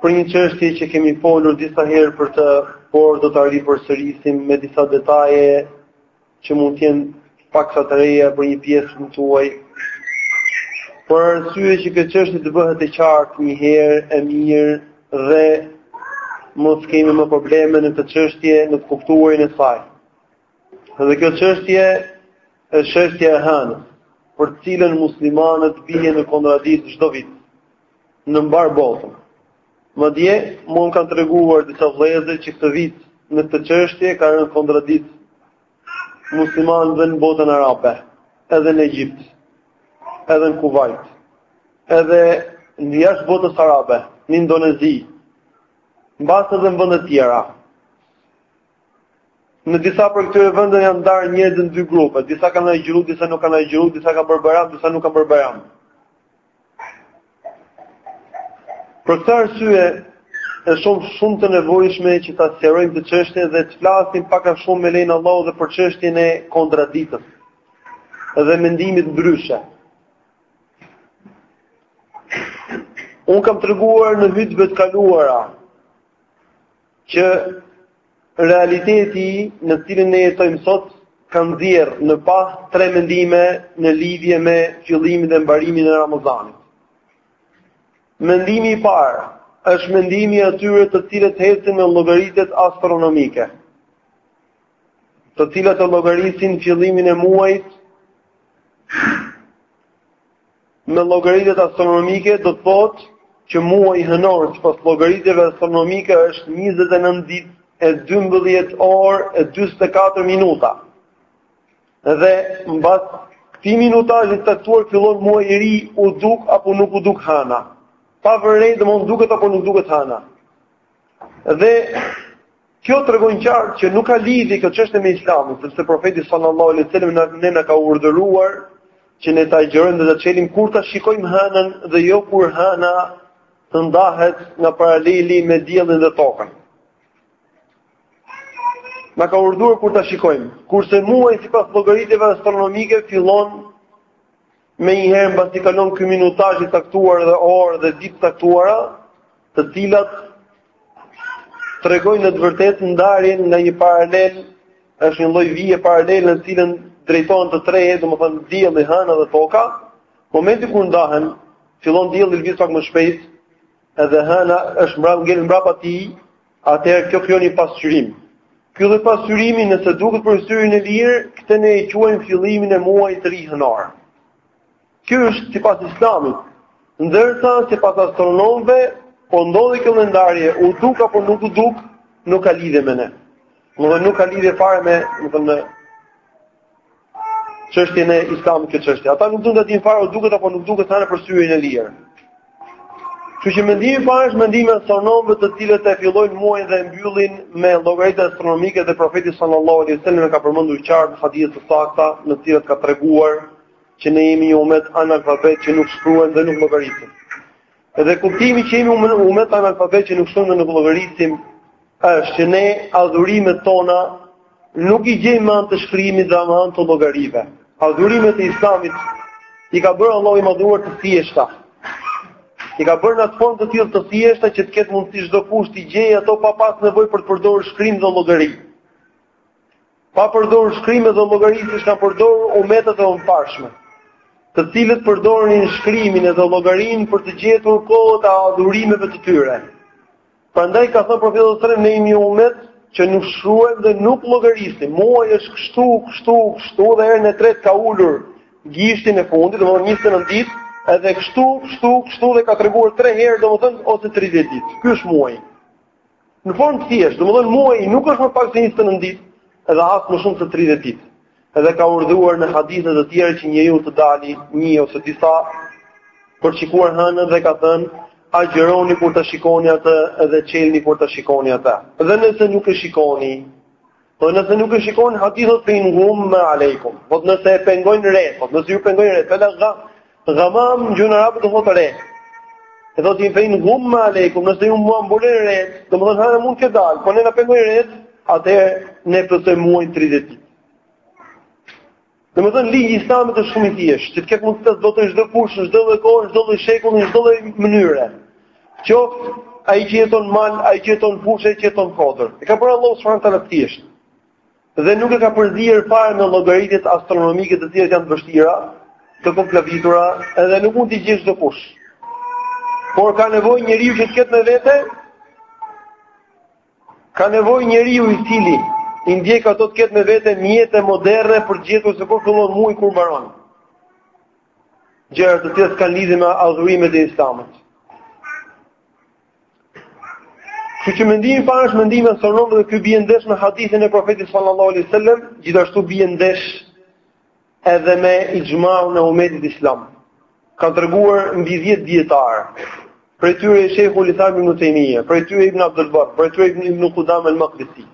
Për një çështje që kemi folur disa herë për të, por do ta ripërsërisim me disa detaje që mund të jenë paksa të reja për një pjesë të tuaj. Për arsye që kjo çështje të bëhet e qartë një herë e mirë dhe mos kemi më probleme në këtë çështje në të kuptuarin e saj. Dhe kjo çështje është çështja e hënës, për të cilën muslimanët bien në kontradiktë çdo vit. në mbarë botën. Madje, mu më kanë treguar disa vëllezër që këtë vit në këtë çështje kanë rënë në kontradiktë muslimanët dhe në botën arabe, edhe në Egjipt, edhe në Kuvajt, edhe jashtë botës arabe, në Indonezi, mbase edhe në vende të tjera. Në disa prej këtyre vendeve janë ndarë njerëzit në dy grupe, disa kanë agjëru, disa nuk kanë agjëru, disa kanë bërë Bajram, disa nuk kanë bërë Bajram. Për këtë arsye është shumë shumë e nevojshme që ta sqarojmë këtë çështje dhe të flasim pak a shumë me lejen e Allahut edhe për çështjen e kontradiktës dhe mendimit ndryshe. Unë kam treguar në hytbet e kaluara që realiteti në të cilin ne jetojmë sot ka nxjerrë në pah tre mendime në lidhje me fillimin dhe mbarimin e Ramazanit. Mendimi i parë është mendimi i atyre të cilët ecin me llogaritjet astronomike, të cilët e llogarisin fillimin e muajit Me llogaritjet astronomike do të thotë që muaji hënor sipas llogaritjeve astronomike është 29 ditë e 12 orë e 44 minuta. Dhe mbas këtij minutazhi të caktuar fillon muaji i ri u duk apo nuk u duk hëna. Pa vënë re domethënë duket apo nuk duket hëna. Dhe Kjo tregon qartë që nuk ka lidhje kjo çështje me Islamin, sepse profeti sallallahu alejhi ue sellem ne na ka urdhëruar që ne të agjërojmë dhe të çelim kur ta shikojmë hënën dhe jo kur hëna të ndahet nga paraleli me diellin dhe tokën. Na ka urdhëruar kur ta shikojmë, kurse muaji sipas llogaritjeve astronomike fillon menjëherë mbasi kalon ky minutazh i caktuar dhe orë dhe ditë të caktuara, të cilat tregojnë në të vërtetë ndarjen nga një paralel, është një lloj vije paralele në të cilën drejtohen të treja, domethënë dielli, hëna dhe toka. Momenti kur ndahen, fillon dielli lëviz pak më shpejt, edhe hëna është mbrapa ngel mbrapa tij, atëherë kjo krijon një pasqyrim. Ky lloj pasqyrimi nëse duket për syrin e lirë, këtë ne e quajmë fillimin e muajit të ri hënor. Kjo është sipas Islamit. Ndërsa sipas astronomëve, po ndodhi kjo ndarje, u duk apo nuk u duk, nuk ka lidhje me ne. Nuk ka lidhje fare me, do të thonë, çështjen e islamit kjo çështje. Ata nuk duan të dinë fare, u duk apo nuk duket për syrin e lirë. Kështu që mendimi i parë është mendimi i astronomëve të cilët e fillojnë muajin dhe e mbyllin me llogaritë astronomike dhe profeti sallallahu alaihi wasallam ka përmendur qartë hadithe të sakta në të cilat ka treguar që ne jemi një umet analfabet që nuk shkruajmë dhe nuk llogarisim. Edhe kuptimi që jemi umet analfabet që nuk shkruajmë dhe nuk llogarisim, është që ne adhurimet tona nuk i gjejmë me anë të shkrimit dhe me anë të llogarive. Adhurimet e islamit i ka bërë Allahu i madhëruar të thjeshta. I ka bërë në atë formë të tillë të thjeshta që të ketë mundësi çdokush t'i gjejë ato pa pas nevojë për të përdorur shkrim dhe llogari. pa përdorur shkrim dhe llogari siç kanë përdorur umetet e mëparshme, të cilët përdornin shkrimin dhe llogarinë për të gjetur kohët e adhurimeve të tyre. Prandaj ka thënë profeti sallallahu alajhi wasallam ne jemi umet që nuk shkruajmë dhe nuk llogarisim. Muaji është kështu, kështu, kështu dhe herën e tretë ka ulur gishtin e fundit, domethënë 29 ditë, edhe kështu, kështu, kështu dhe ka treguar 3 herë domethënë ose 30 ditë. Ky është muaji. Në formë të thjeshtë, domethënë muaji nuk është më pak se 29 ditë, edhe as më shumë se 30 ditë. Edhe ka urdhëruar në hadithe të tjera që njeriu të dali një ose disa për të shikuar hënën dhe ka thënë agjëroni kur ta shikoni atë dhe çelni kur ta shikoni atë. Dhe nëse nuk e shikoni, Po nëse nuk e shikoni hadithi thotë fe in gumme alejkum. Thotë nëse e pengojnë retë, po nëse ju pengojnë retë, fjala ga, gamam në gjuhën arabe do të thotë re. E thotë fe in gumme alejkum, nëse jua mbulon reja, domethënë hëna mund të ketë dalë, po ne na pengojnë retë, atëherë ne plotësojmë muajin 30 ditë. Domethënë, ligji i islamit është shumë i thjeshtë, që të ketë mundësi ta zbatojë çdokush, në çdo lloj kohe, në çdo lloj shekulli, në çdo lloj mënyre. Qoftë ai që jeton në mal, ai që jeton në fushë, ai që jeton në kodër. E ka bërë Allahu subhanehu të thjeshtë. Dhe nuk e ka përzirë fare me llogaritjet astronomike të cilat janë të vështira, të koklavitura, edhe nuk mund t'i gjejë çdokush. Por ka nevojë njeriu që të ketë me vete, Ka nevojë njeriu i cili i ndjek ato të ketë me vete mjete moderne për të gjetur se kur fillon muaji kur mbaron. Gjëra të cilat kanë lidhje me adhurimet e Islamit. Kështu që mendimi i parë është mendimi i astronomëve dhe ky bie ndesh me hadithin e profetit sallallahu alaihi wasallam, gjithashtu bie ndesh edhe me ixhmaun e umetit islam. Kanë treguar mbi dhjetë dijetarë, prej tyre shejhul islam Ibn Tejmije, prej tyre Ibn Abdulberr, prej tyre Ibn Qudama al-Maqdisi.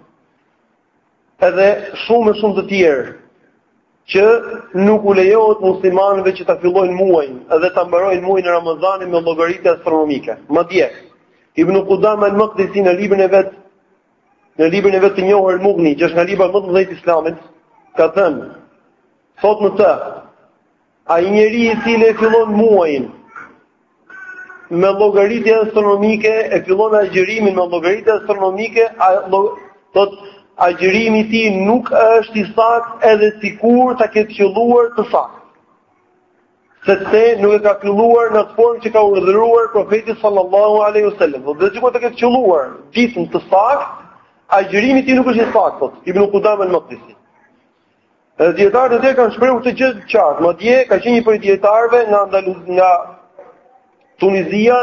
Edhe shumë e shumë të tjerë, që nuk u lejohet muslimanëve që ta fillojnë muajin edhe ta mbarojnë muajin e Ramazanit me llogaritje astronomike. Madje Ibn Qudama al-Maqdisi në librin e vet në librin e vet të njohur Mughni, që është nga librat më të mëdhenj të Islamit, ka thënë: thotë në të: "Ai njeri i cili e fillon muajin me llogaritje astronomike, e fillon agjërimin me llogaritje astronomike, thotë, agjërimi i tij nuk është i saktë edhe sikur ta ketë qëlluar të saktë." sepse nuk e ka filluar në atë formë që ka urdhëruar profeti sallallahu alaihi wasallam. Edhe të ketë qëlluar ditën të saktë, agjërimi i tij nuk është i saktë, thotë Ibn Qudama al-Maqdisi. Edhe dijetarët e tjerë e kanë shprehur këtë gjë të qartë. Madje ka qenë një prej dijetarëve nga Andaluzi, nga Tunizia,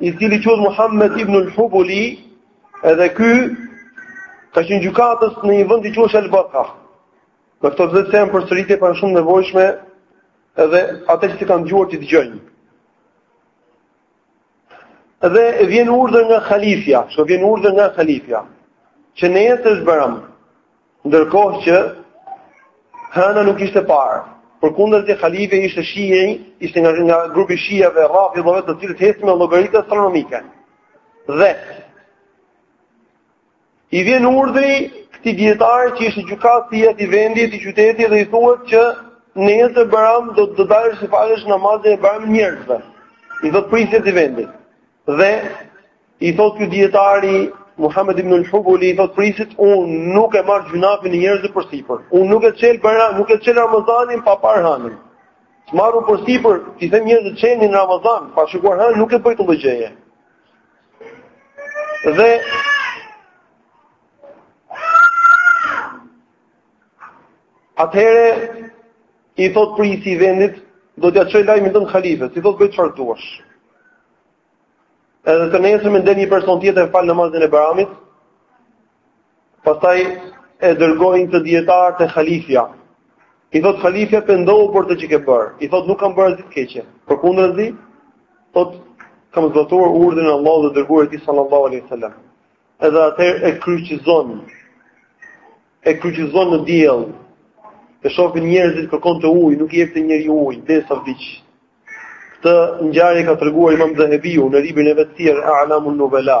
i cili quhet Muhammed ibn al-Hubuli, edhe ky ka qenë gjykatës në një vend i quajtur Al-Barqa. Me këto, e dimë, përsëritje por shumë e nevojshme edhe ata që i kanë dëgjuar t'i dëgjojnë. Dhe vjen urdhër nga halifja, i vjen urdhër nga halifja, që nesër është Bajram. Ndërkohë që hëna nuk ishte parë. Përkundrazi halifja ishte shiit, ishte nga, nga grupi i shiave, rafidave, të cilët ecin me llogaritje astronomike. Dhe, I vjen urdhri këtij dijetari që ishte gjykatësi i vendit, i qytetit dhe i thuhet që nesër Bajram, do të dalësh të falësh namazin e Bajramit njerëzve. I thotë prijësi i vendit. Dhe i thotë ky dijetari Muhammed ibn al-Hubuli i thotë prijësit, unë nuk e marr gjynafin e njerëzve përsipër. Unë nuk e çel Bajram, nuk e çel Ramazanin pa parë hënën. Të marr unë përsipër, t'i them njerëzve çelni Ramazan pa shikuar hënën, nuk e bëj këtë gjë. Dhe atëhere i thot prijësi i vendit, do t'ja çoj lajmin tënd halifes, i thot bëj çfarë të duash. Edhe të nesërmen del një person tjetër e fal namazin e Bajramit, Pastaj e dërgojnë këtë dijetar te halifja. I thot halifja pendohu për atë që ke bër. I thot nuk kam bërë asgjë të keqe. Përkundrazi, thot kam zbatuar urdhrin e Allahut dhe të dërguarit të tij sallallahu alaihi wasallam. Edhe atëherë e kryqëzon. E kryqëzon në diell. E shohin njerëzit kërkonte ujë, nuk i jepte njeri ujë, derisa vdiq. Këtë ngjarje e ka treguar Imam Dhehebiu në librin e vet Sijer A'lamun Nubala.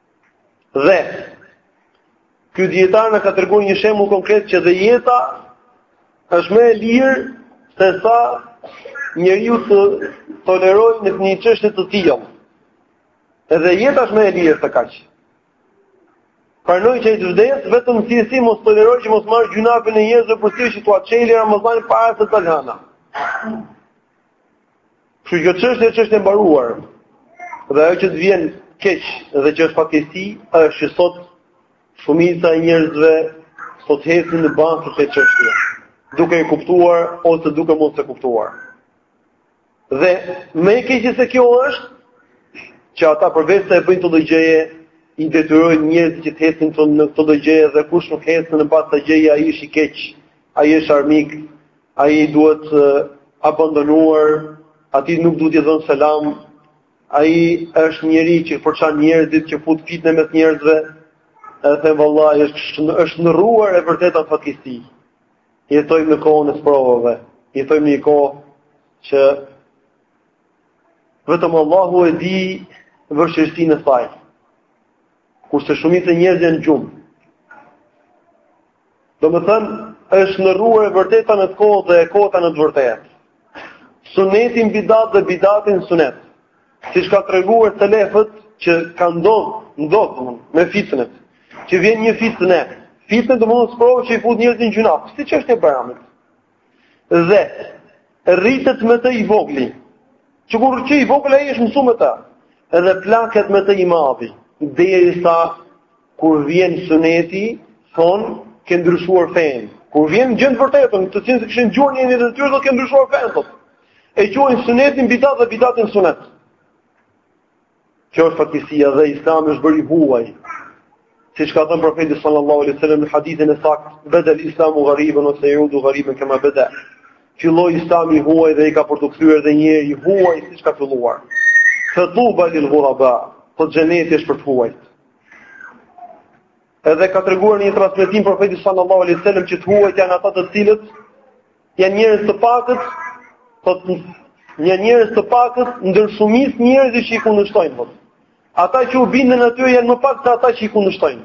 Dhe ky dietar na ka treguar një shembull konkret që dhe jeta është më e lirë se sa njeriu të toleroj në një çështje të tillë. Edhe jeta është më e lirë se kaq. Pranoj që të vdes vetëm si e si mos toleroj që mos marr gjynafin e njerëzve për ty që t'ua çeli Ramazan para se të dalë. Kështu kjo çështje, çështje e mbaruar dhe ajo që të vjen keq dhe që është fatkeqësi është që sot shumica e njerëzve po hecin në bazë të kësaj çështje, duke e kuptuar ose duke mos e kuptuar. Dhe më e keqja se kjo është që ata përveç se e bëjnë këto gjëje i detyrojnë njerëzit që të hecin në këto gjëje dhe kush nuk hecën në bazë të këtyre gjëje ai është i keq, ai është armik, Ai duhet abandonuar, atij nuk duhet i dhënë selam. Ai është njeri që përçan njerëzit, që fut fitne mes njerëzve. E them vallahi, është është ndrruar e vërteta fatkeqësi. Jetojmë në kohën e sprovave. Jetojmë në një kohë që vetëm Allahu e di vështirësinë e saj. Kurse shumica e njerëzve janë në gjumë. Domethënë, është ndrruar e vërteta në të kotë dhe e kota në të vërtetë. Suneti në bidat dhe bidati në sunet. Siç kanë treguar selefët që ka ndodh, ndodh me fitnet. Që vjen një fitne, fitnet domethënë sprovë që i fut njerëzit në gjynahe. Siç është e Bajramit? Dhe rritet me to i vogli. Që kur qe i vogël ai është mësu me ta. Dhe plaket me to i madhi. Derisa kur vjen suneti, thonë ke ndryshuar fen. Kur vjen gjën vërtetën, të cilën s'e kishin dëgjuar në jetën e tyre, thonë ke ndryshuar fen. E quajnë sunetin bidat dhe bidatin sunet. Kjo është fatkeqësia dhe Islami është bërë i huaj. Siç ka thënë profeti sallallahu alaihi wasallam në hadithin e saktë, "Bedel Islamu ghariban wa sayudu ghariban kama bada." Filloi Islami i huaj dhe ka për t'u kthyer dhe njëherë i huaj siç ka filluar. Fatuba lil ghuraba, tha xheneti është për të huajt. Edhe ka treguar në një transmetim profeti sallallahu alaihi wasallam që të huajt janë ata të cilët Janë njerëz të pakët, thotë janë njerëz të pakët ndër shumicë njerëzve që i kundërshtojnë thotë. Ata që u binden atyre janë më pak se ata që i kundërshtojnë.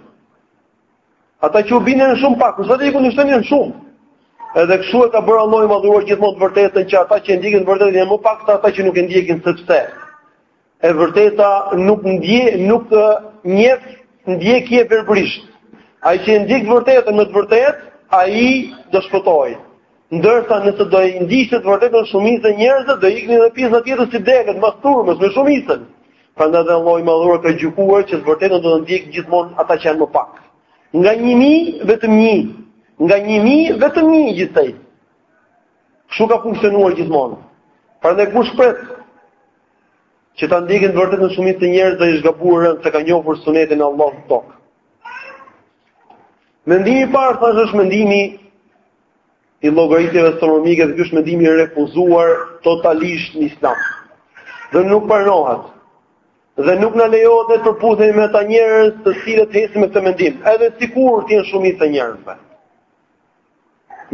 Ata që u binden janë shumë pak, kurse ata që i kundërshtojnë janë shumë. Edhe kështu e ka bërë Allahu i madhëruar gjithmonë të vërtetën që ata që ndjekin të vërtetën janë më pak se ata që nuk e ndjekin sepse E vërteta nuk ndje, nuk njeh ndjekje verbërisht. Ai që e ndjek të vërtetën me të vërtetë, ai do shpëtojë. Ndërsa nëse do e ndiqte të vërtetën shumica e njerëzve, do iknin edhe pjesa tjetër si delet mbas turmës me shumicën. Prandaj dhe Allahu i madhuar ka gjykuar që të vërtetën do ta ndjekin gjithmonë ata që janë më pak. Nga 1000 vetëm 1, nga 1000 vetëm 1 gjithsej. Kështu ka funksionuar gjithmonë. Prandaj kush pret që ta ndjekin të vërtetën shumica e njerëzve, është gabuar rëndë, s'e ka njohur sunetin e Allahut në tokë. Mendimi i parë thashë është mendimi i llogaritjeve astronomike dhe ky është mendimi i refuzuar totalisht në Islam. Dhe nuk pranohet. Dhe nuk na lejohet të përputhemi me ata njerëz të cilët ecin me këtë mendim, edhe sikur të jenë shumica e njerëzve.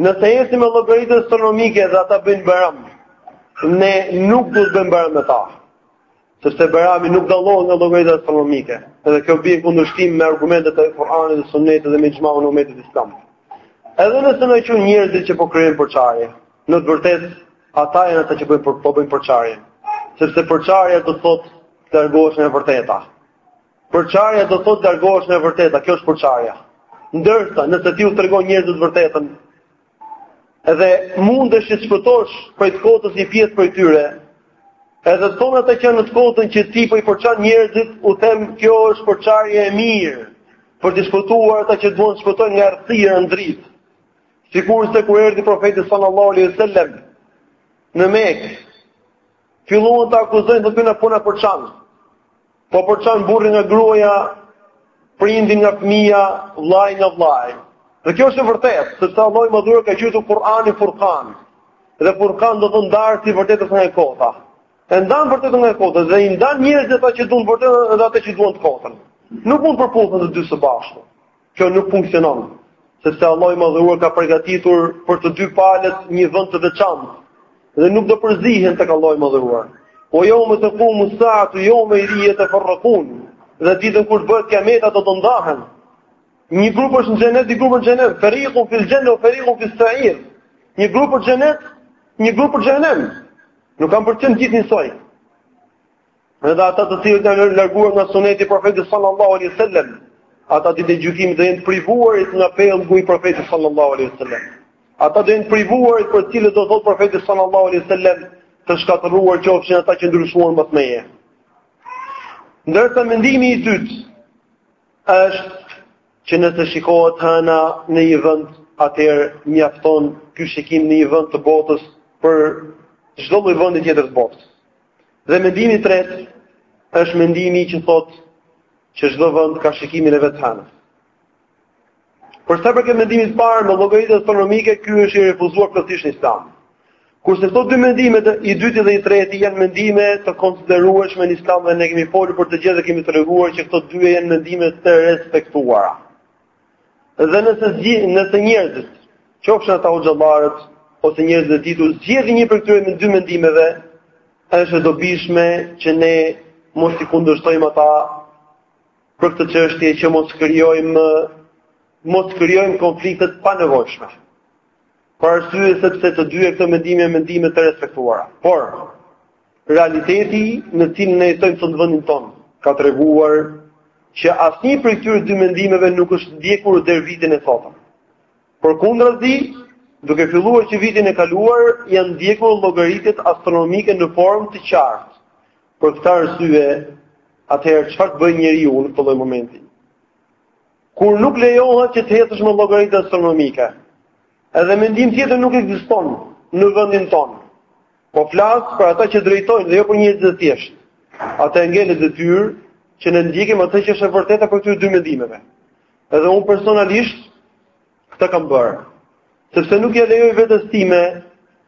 Nëse ecin me llogaritë astronomike dhe ata bëjnë Bajram, ne nuk do të bëjmë Bajram me ta. Sepse Bajrami nuk dallohet nga llogaritja astronomike. Edhe kjo bie në kundërshtim me argumentet e Kur'anit dhe Sunnetit dhe me ixhmaun e umetit islam. Edhe nëse na qenë njerëzit që po krijojmë përçarje, në të vërtetë ata janë ata që bëjnë për, po bëjnë përçarje. Sepse përçarja do të thotë të largohesh nga e vërteta. Përçarja do të thotë largohesh nga e vërteta, kjo është përçarja. Ndërsa nëse ti u tregon njerëzve të vërtetën, edhe mundesh të shpëtosh prej të kotës një pjesë prej tyre. Edhe të thonë ata që janë në të kotën që ti po i përçan njerëzit, u them kjo është përçarje e mirë për të shpëtuar ata që duan të shpëtojnë nga errësira në dritë. Sikurse kur erdhi profeti sallallahu alaihi wasallam në Mekë, filluan ta akuzojnë se ky na, po na përçan. Po përçan burrin nga gruaja, prindin nga fëmija, vllain nga vllai. Dhe kjo është e vërtetë, sepse Allahu i Madhëruar e ka quajtur Kur'anin Furqan. Dhe Furqan do të thotë ndarësi i të vërtetës nga e kota. E ndan të vërtetën nga e kota dhe i ndan njerëzit ata që duan të vërtetën dhe ata që duan të kotën. Nuk mund të përputhen të dy së bashku. Kjo nuk funksionon, sepse Allahu i Madhëruar ka përgatitur për të dy palët një vend të veçantë dhe nuk do përzihen tek Allahu i Madhëruar. Ue jeume tekumu saatu jeume idhin jeteferrekun, dhe ditën kur të bëhet kiameti do të ndahen. Një grup është në xhenet, një grup për xhehenem, ferikun fil xhenneti ue ferikun fis seir. Një grup për xhenet, një grup për xhehenem. Nuk kanë për të qenë të gjithë njësoj. Dhe dhe ata të cilët janë larguar nga suneti i profetit sallallahu alaihi wasallam, ata ditën e gjykimit do jenë të privuarit nga pellgu i profetit sallallahu alaihi wasallam. Ata do jenë të privuarit për të cilët do thotë profeti sallallahu alaihi wasallam të shkatërruar qofshin ata që ndryshuan mbas meje. Ndërsa mendimi i dytë është që nëse shikohet hëna në një vend, atëherë mjafton ky shikim në një vend të botës për çdo lloj vendi tjetër të botës. Dhe mendimi i tretë është mendimi që thotë që çdo vend ka shikimin e vet të hënës. Për sa i përket mendimit të parë me llogaritë astronomike, ky është i refuzuar plotësisht në Islam. Kurse këto dy mendime, i dyti dhe i treti janë mendime të konsiderueshme në Islam dhe ne kemi folur për të gjithë dhe kemi treguar që këto dy janë mendime të respektuara. Dhe nëse nëse njerëzit, qofshin ata hoxhallarët ose njerëz të ditur, zgjedhin një prej këtyre me dy mendimeve, është e dobishme që ne mos i kundërshtojmë ata për këtë çështje që mos krijojmë mos krijojmë konflikte të panevojshme. Për arsye sepse të dyja këto mendime janë mendime të respektuara. Por Realiteti në cilin ne jetojmë sot në vendin tonë ka treguar që asnjë prej këtyre dy mendimeve nuk është ndjekur deri vitin e sotëm. Përkundrazi, duke filluar që vitin e kaluar janë ndjekur llogaritjet astronomike në formë të qartë. Për këtë arsye, atëherë çfarë të bëjë njeriu në këtë lloj momentin? Kur nuk lejohet që të ecësh me llogaritje astronomike. Edhe mendim tjetër nuk ekziston në vendin tonë. Po flas për ata që drejtojnë dhe jo për njerëzit e thjeshtë. Atëherë ngelet detyrë që ne ndjekim atë që është e vërteta prej këtyre dy mendimeve. Edhe unë personalisht këtë kam bërë. Sepse nuk ia lejoj vetes time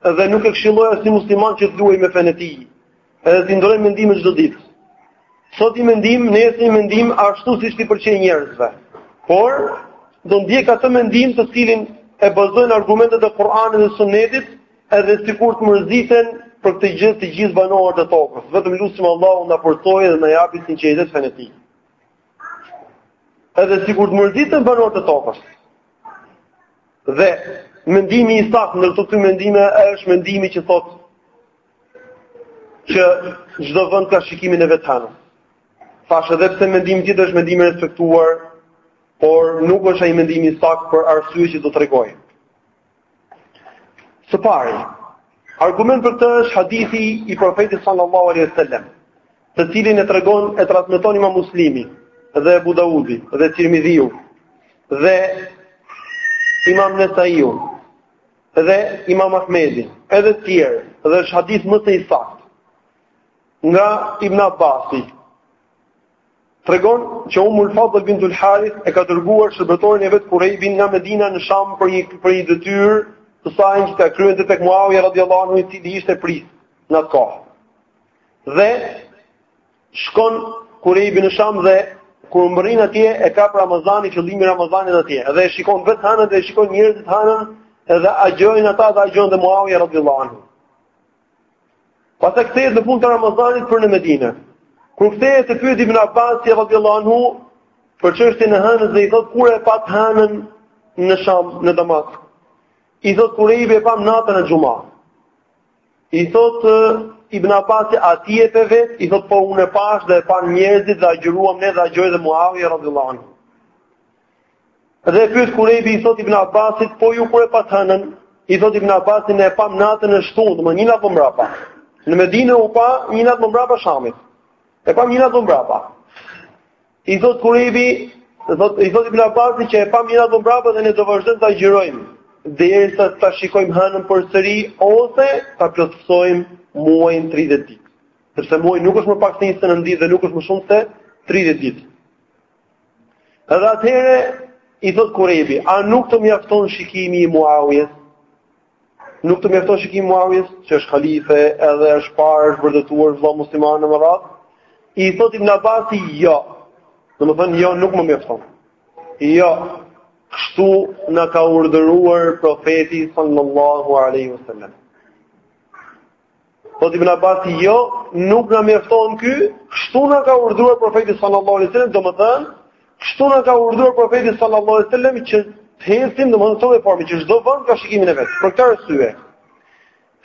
dhe nuk e këshilloj asnjë musliman që të luajë me fenë e tij. Edhe t'i ndërroj mendime çdo ditë. Sot një mendim, nesër një mendim ashtu siç t'i pëlqejë njerëzve. Por do ndjek atë mendim të cilin e bazojnë argumentet e Kur'anit dhe Sunetit Edhe sikur të mërziten për këtë gjë të gjithë banorët e tokës, vetëm lusim Allahun na forcojë dhe na japi sinqeritet në fenë e tij. Edhe sikur të mërziten banorët e tokës. Dhe mendimi i saktë ndër këto dy mendime është mendimi që thotë që çdo vend ka shikimin e vet hënës. Pavarësisht edhe pse mendimi tjetër është mendim i respektuar, por nuk është ai mendimi i saktë për arsye që do tregoj. Së pari, argument për këtë është hadithi i profetit sallallahu alaihi wasallam, të cilin e tregon e transmeton Imam Muslimi dhe Abu Daudi dhe Tirmidhiu dhe Imam Nesaiu dhe Imam Ahmedi, edhe të tjerë, dhe është hadith më se i saktë. Nga Ibn Abbasi, Tregon që Umm al-Fadl bint al-Harith e ka dërguar shërbëtorin e vet Kurejbin nga Medina në Sham për një për një detyrë të sajën që ta kryente tek Muawiya radhiyallahu anhu i cili ishte prijës në atë kohë. Dhe shkon Kurejbi në Sham dhe kur mbërrin atje e kap Ramazani, fillimi i Ramazanit atje. Dhe e shikon vetë hanën dhe e shikojnë njerëzit hanën dhe agjojnë ata dhe agjon dhe Muawiya radhiyallahu anhu. Pastaj kthehet në fund të Ramazanit për në Medine. Kur kthehet e pyet Ibn Abbasi, radiallahu anhu, për çështjen e hënës dhe i thot, kur e pat hënën në sham, në Damask. I thot, Kurejbi, e pam natën e xhuma. I thot, Ibn Abbasi a ti e pe vetë, i thot, po unë e pash dhe e pan njerëzit dhe agjëruam ne dhe agjëroi dhe Muavija radiallahu anhu. Dhe e pyet Kurejbi i thot Ibn Abbasit, po ju kur e pat hënën, i thot Ibn Abbasi ne e pam natën e shtunë, më një natë më mbrapa. Në Medinë u pa një natë më mbrapa Shamit. E pam një natë më mbrapa. I thot Kurejbi, thot i thot Ibn Abbasi që e pam një natë më mbrapa dhe ne do vazhdojmë të agjërojmë derisa ta shikojmë hënën përsëri ose ta plotësojmë muajin 30 ditë. Sepse muaji nuk është më pak se 29 ditë dhe nuk është më shumë se 30 ditë. Edhe atëhere, i thot Kurejbi, a nuk të mjafton shikimi i Muawjes? Nuk të mjafton shikimi i Muawjes, që është khalife edhe është parë, është vërtetuar, vlla musliman e me radhë? I thot Ibn Abasi, jo. Domethënë, jo, nuk më mjafton. Jo, kështu na ka urdhëruar profeti sallallahu aleyhi sallam. Thot Ibn Abbasi jo, nuk na mjafton ky, kështu na ka urdhëruar profeti sallallahu alajhi wasallam, domethënë, kështu na ka urdhëruar profeti sallallahu alajhi wasallam që të ecim domethënë në këtë formë që çdo vend ka shikimin e vet. Për këtë arsye,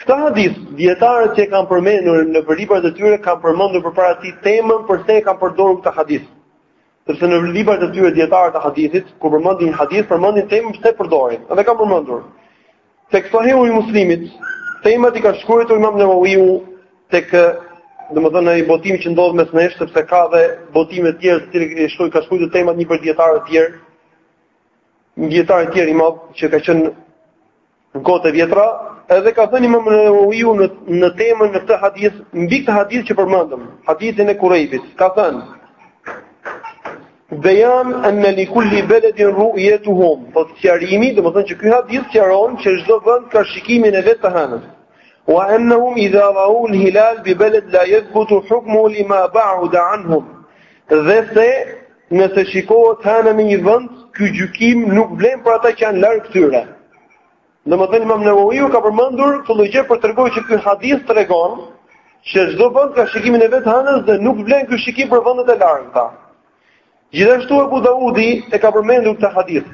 këtë hadith, dijetarët që e kanë përmendur nëpër librat e tyre, kanë përmendur përpara tij temën përse e kanë përdorur këtë hadith. Sepse në librat e tyre dijetarët e hadithit, kur përmendin një hadith, përmendin temën pse e përdorin. Edhe kanë përmendur. Tek Sahihu i Muslimit, temat i ka shkruajtur Imam Newawiu tek domethënë ai botimi që ndodh mes nesh sepse ka dhe botime të tjera të cilët i shkruajnë ka shkruajtur temat një për dijetarë të tjerë Një dijetar tjetër i madh që ka qenë në kohët e vjetra, edhe ka thënë Imam Nawawiu në në temën në këtë hadith, mbi këtë hadith që përmendëm, hadithin e Kurajbit, ka thënë Bejan anna li kulli baladin ru'yatuhum, po sqarimi, domethënë që ky hadith sqaron që çdo vend ka shikimin e vet të hënës. Wa annahum idha ra'u al-hilal bi balad la yathbutu hukmu lima ba'uda anhum. Dhe se nëse shikohet hëna në një vend, ky gjykim nuk vlen për ata që janë larg tyre. Domethënë Imam Nawawi ka përmendur këtë lloj gjë për të treguar që ky hadith tregon se çdo vend ka shikimin e vet hënës dhe nuk vlen ky shikim për vendet e largëta. Gjithashtu Abu Daudi e ka përmendur këtë hadith.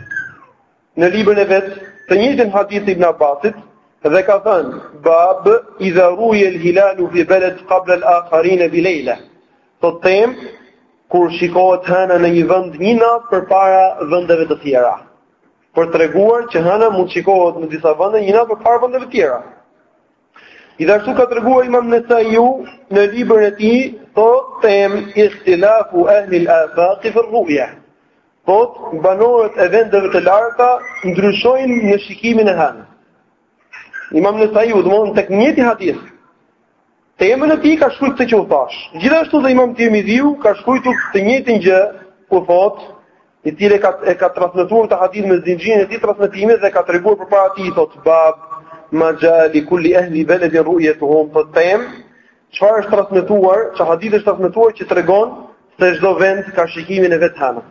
në librin e vet të njëjtin hadith të ibn Abbasit dhe ka thënë bab idha ruya al-hilal fi balad qabla al-akharin bi layla. Thotë temë, kur shikohet hëna në një vend një natë përpara vendeve të tjera. Për të treguar që hëna mund të shikohet në disa vende një natë përpara vendeve të tjera. Gjithashtu ka treguar Imam Nesaiu në librin e tij, thotë temë ikhtilafu ahli al-afaq fi ar-ru'ya. Thotë, banorët e vendeve të largëta ndryshojnë në shikimin e hënës. Imam Nesaiu domethënë tek i njëjti hadith. Temën e tij ka shkrujt këtë që u thashë. Gjithashtu dhe imam Tirmidhiu ka shkrujt të njëjtën gjë ku thotë, i cili ka, e ka transmetuar këtë hadith me zinxhirin e tij të transmetimit dhe ka treguar përpara tij, thotë, bab ma xha li kulli ehli beledin ru'jetuhum, thotë, temë, Çfarë është transmetuar, çfarë hadith është transmetuar që tregon se çdo vend ka shikimin e vet hanë.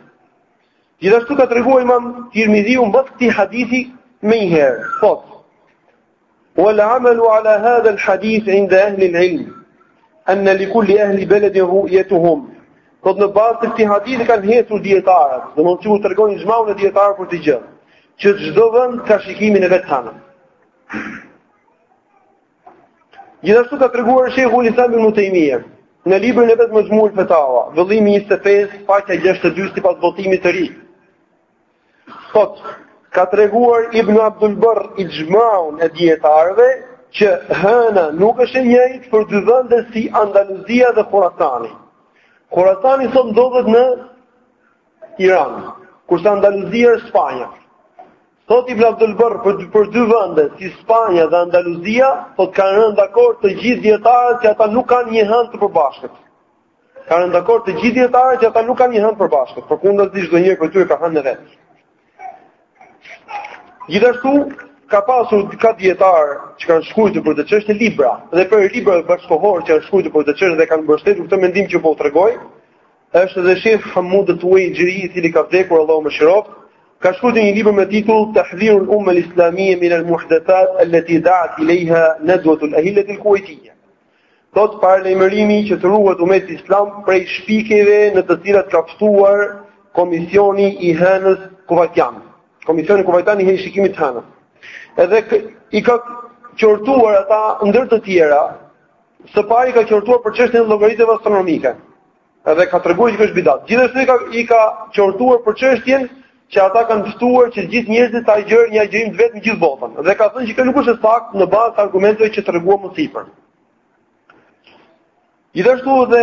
Gjithashtu ka treguar Imam Tirmidhiu mbas këtij hadithi menjëherë, thotë: "Wal amalu ala hadha al hadith inda ahli al ilm, anna li kulli ahli baladin ru'yatuhum." Thotë, në bazë të këtij hadithi kanë hecur dijetarët, domethënë që u tregon ixhmaun e dijetarëve për këtë gjë, që çdo vend ka shikimin e vet hanë. Gjithashtu ka treguar Shejhul Islam ibn Taymiyyah në librin e vet Mexhmu'ul Fetawa, vëllimi 25, faqja 62 sipas botimit të ri. Thotë, ka treguar Ibn Abdul Barr ixhmaun e dijetarëve që hëna nuk është e njëjtë për dy vende si Andaluzia dhe Khurasani. Khurasani sot ndodhet në Iran, kurse Andaluzia është Spanja. Thotë Ibn Abdul Barr për dy për dy vende, si Spanja dhe Andaluzia, thotë, kanë rënë dakord të gjithë dijetarët që ata nuk kanë një hënë të përbashkët. Kanë rënë dakord të gjithë dijetarët që ata nuk kanë një hënë të përbashkët, përkundrazi çdonjëri prej tyre ka hënën e vet. Gjithashtu ka pasur ka dijetarë që kanë shkruar për këtë çështje libra dhe prej librave bashkëkohorë që kanë shkruar për këtë çështje dhe kanë mbështetur këtë mendim që po u tregoj. Është edhe shejh Hamud et-Tuvejxhiri i cili ka vdekur Allahu e mëshiroftë, ka shkruar një libër me titull Tahdhir al-Umma al-Islamiyya min al-Muhdathat allati da'at ilayha nadwat al-ahillat al-Kuwaitiyya. Thotë, paralajmërimi që të ruhet umeti islam prej shpikjeve në të cilat ka ftuar komisioni i hënës kuvajtian. Komisioni kuvajtian i shikimit të hënës. Edhe i ka qortuar ata ndër të tjera, së pari i ka qortuar për çështjen e llogaritjeve astronomike. Edhe ka treguar që është bidat. Gjithashtu i ka i ka qortuar për çështjen që ata kanë ftuar që gjithë njerëzit të agjërojnë një agjërim vetëm në gjithë botën. Dhe ka thënë që kjo nuk është e saktë në bazë të argumenteve që treguam më sipër. Gjithashtu dhe